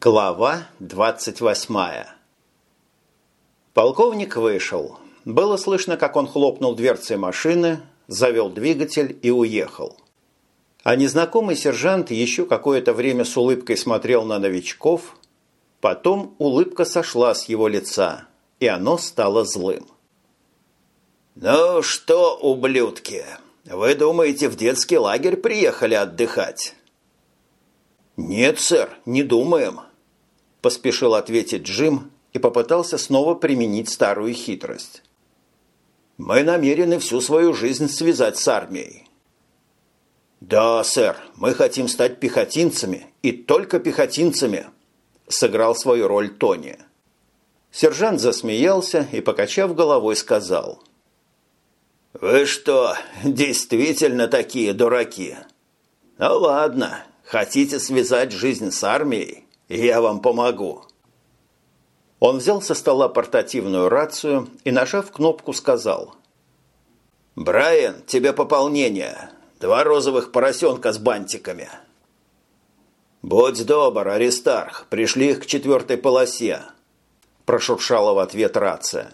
Глава 28 Полковник вышел. Было слышно, как он хлопнул дверцей машины, завел двигатель и уехал. А незнакомый сержант еще какое-то время с улыбкой смотрел на новичков, потом улыбка сошла с его лица, и оно стало злым. «Ну что, ублюдки, вы думаете, в детский лагерь приехали отдыхать?» «Нет, сэр, не думаем», – поспешил ответить Джим и попытался снова применить старую хитрость. «Мы намерены всю свою жизнь связать с армией». «Да, сэр, мы хотим стать пехотинцами, и только пехотинцами», – сыграл свою роль Тони. Сержант засмеялся и, покачав головой, сказал. «Вы что, действительно такие дураки? Ну ладно, Хотите связать жизнь с армией? Я вам помогу». Он взял со стола портативную рацию и, нажав кнопку, сказал. «Брайан, тебе пополнение. Два розовых поросенка с бантиками». «Будь добр, Аристарх, пришли их к четвертой полосе», – прошуршала в ответ рация.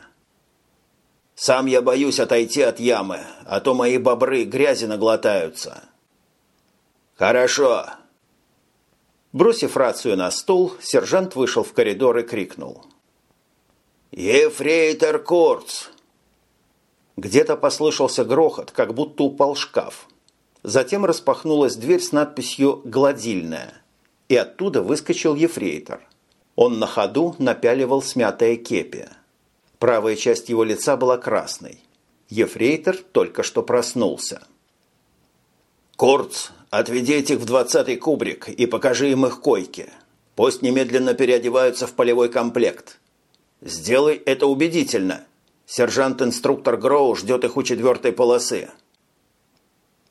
«Сам я боюсь отойти от ямы, а то мои бобры грязи наглотаются». «Хорошо, Бросив рацию на стол, сержант вышел в коридор и крикнул. «Ефрейтор Курц!» Где-то послышался грохот, как будто упал шкаф. Затем распахнулась дверь с надписью «Гладильная», и оттуда выскочил ефрейтор. Он на ходу напяливал смятое кепи. Правая часть его лица была красной. Ефрейтор только что проснулся. «Курц, отведи этих в двадцатый кубрик и покажи им их койки. Пусть немедленно переодеваются в полевой комплект. Сделай это убедительно. Сержант-инструктор Гроу ждет их у четвертой полосы».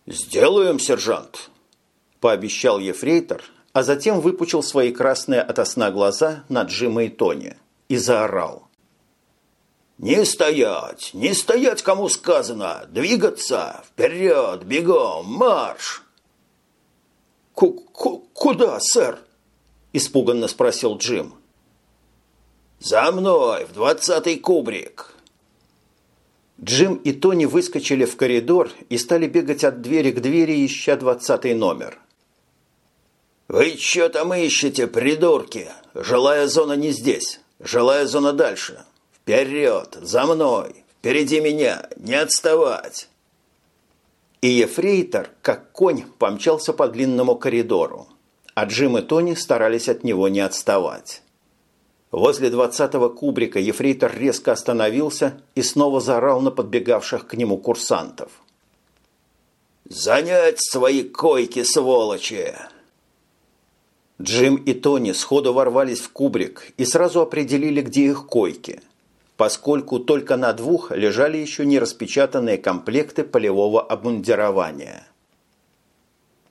«Сделаем, сержант», – пообещал ефрейтор, а затем выпучил свои красные от сна глаза на Джима и Тони и заорал. «Не стоять! Не стоять, кому сказано! Двигаться! Вперед! Бегом! Марш!» Ку -ку «Куда, сэр?» – испуганно спросил Джим. «За мной, в двадцатый кубрик!» Джим и Тони выскочили в коридор и стали бегать от двери к двери, ища двадцатый номер. «Вы что там ищете, придурки? Жилая зона не здесь. Жилая зона дальше. «Вперед! За мной! Впереди меня! Не отставать!» И ефрейтор, как конь, помчался по длинному коридору, а Джим и Тони старались от него не отставать. Возле двадцатого кубрика ефрейтор резко остановился и снова заорал на подбегавших к нему курсантов. «Занять свои койки, сволочи!» Джим и Тони сходу ворвались в кубрик и сразу определили, где их койки – поскольку только на двух лежали еще не распечатанные комплекты полевого обмундирования.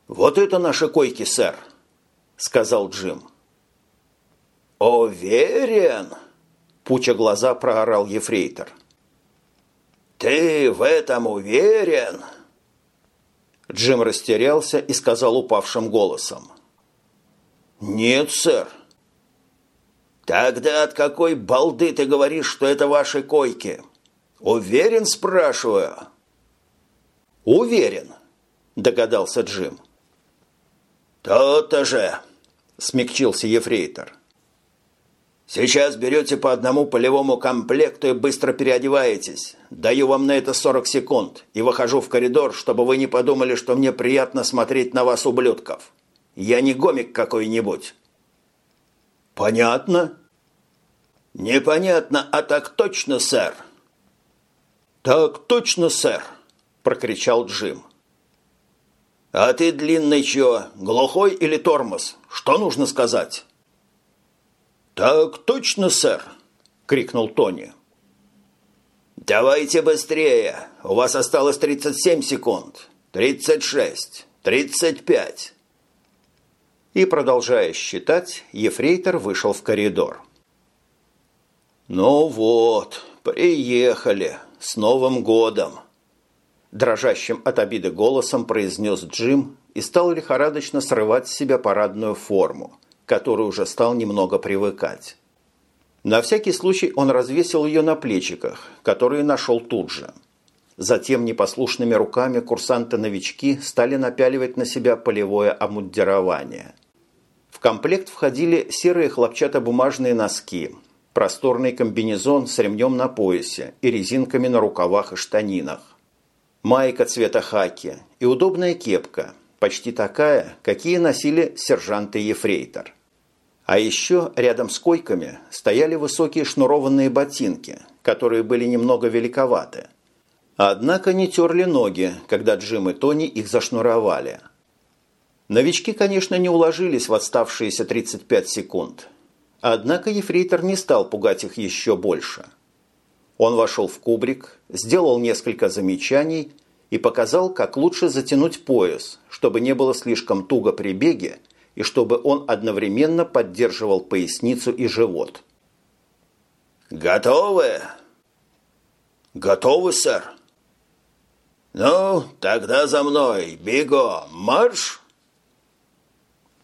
«Вот это наши койки, сэр», – сказал Джим. «Уверен?» – пуча глаза проорал ефрейтор. «Ты в этом уверен?» Джим растерялся и сказал упавшим голосом. «Нет, сэр». «Тогда от какой балды ты говоришь, что это ваши койки? Уверен, спрашиваю?» «Уверен», – догадался Джим. «То-то же», – смягчился ефрейтор. «Сейчас берете по одному полевому комплекту и быстро переодеваетесь. Даю вам на это 40 секунд и выхожу в коридор, чтобы вы не подумали, что мне приятно смотреть на вас, ублюдков. Я не гомик какой-нибудь». «Понятно?» «Непонятно, а так точно, сэр?» «Так точно, сэр!» – прокричал Джим. «А ты, длинный чё, глухой или тормоз? Что нужно сказать?» «Так точно, сэр!» – крикнул Тони. «Давайте быстрее! У вас осталось 37 секунд. 36, 35. И, продолжая считать, ефрейтор вышел в коридор. «Ну вот, приехали. С Новым годом!» Дрожащим от обиды голосом произнес Джим и стал лихорадочно срывать с себя парадную форму, который уже стал немного привыкать. На всякий случай он развесил ее на плечиках, которые нашел тут же. Затем непослушными руками курсанты-новички стали напяливать на себя полевое обмундирование. В комплект входили серые хлопчатобумажные носки, просторный комбинезон с ремнем на поясе и резинками на рукавах и штанинах, майка цвета хаки и удобная кепка, почти такая, какие носили сержант и ефрейтор. А еще рядом с койками стояли высокие шнурованные ботинки, которые были немного великоваты. Однако не терли ноги, когда Джим и Тони их зашнуровали. Новички, конечно, не уложились в оставшиеся 35 секунд. Однако ефрейтор не стал пугать их еще больше. Он вошел в кубрик, сделал несколько замечаний и показал, как лучше затянуть пояс, чтобы не было слишком туго при беге и чтобы он одновременно поддерживал поясницу и живот. «Готовы?» «Готовы, сэр». «Ну, тогда за мной, бегом, марш!»